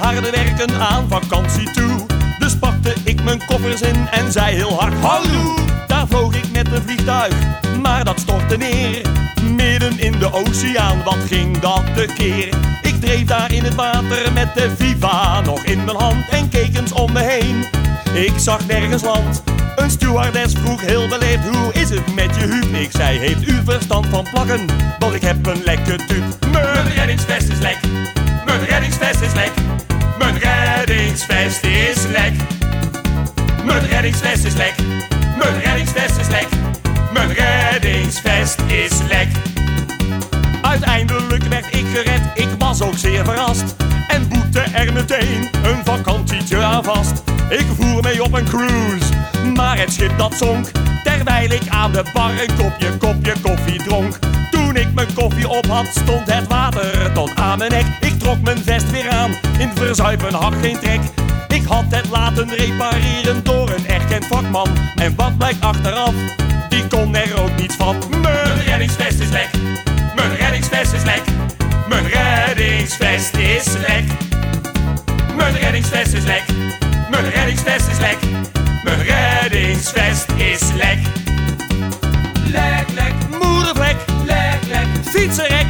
harde werken aan vakantie toe. Dus pakte ik mijn koffers in en zei heel hard hallo. Daar vloog ik met een vliegtuig, maar dat stortte neer. Midden in de oceaan, wat ging dat de keer? Ik dreef daar in het water met de Viva nog in mijn hand en keek eens om me heen. Ik zag nergens land. Een stewardess vroeg heel beleefd, hoe is het met je huub? Ik zei, heeft u verstand van plakken? Want ik heb een lekke tube. Mijn reddingsvest reddingsvest is lek. Mijn reddingsvest is lek. Mijn reddingsvest is lek. Uiteindelijk werd ik gered, ik was ook zeer verrast. En boekte er meteen een vakantietje aan vast. Ik voer mee op een cruise, maar het schip dat zonk. Terwijl ik aan de bar een kopje, kopje koffie dronk. Toen ik mijn koffie op had, stond het water tot aan mijn nek. Ik trok mijn vest weer aan, in verzuipen had geen trek. Ik had het laten repareren vakman. En wat blijkt achteraf, die kon er ook niets van. Mijn reddingsvest is lek, mijn reddingsvest is lek. Mijn reddingsvest is lek. Mijn reddingsvest is lek. Mijn reddingsvest is lek. Mijn reddingsvest is lek. Lek, lek, Moedervlek, lek, lek, fietsenrek,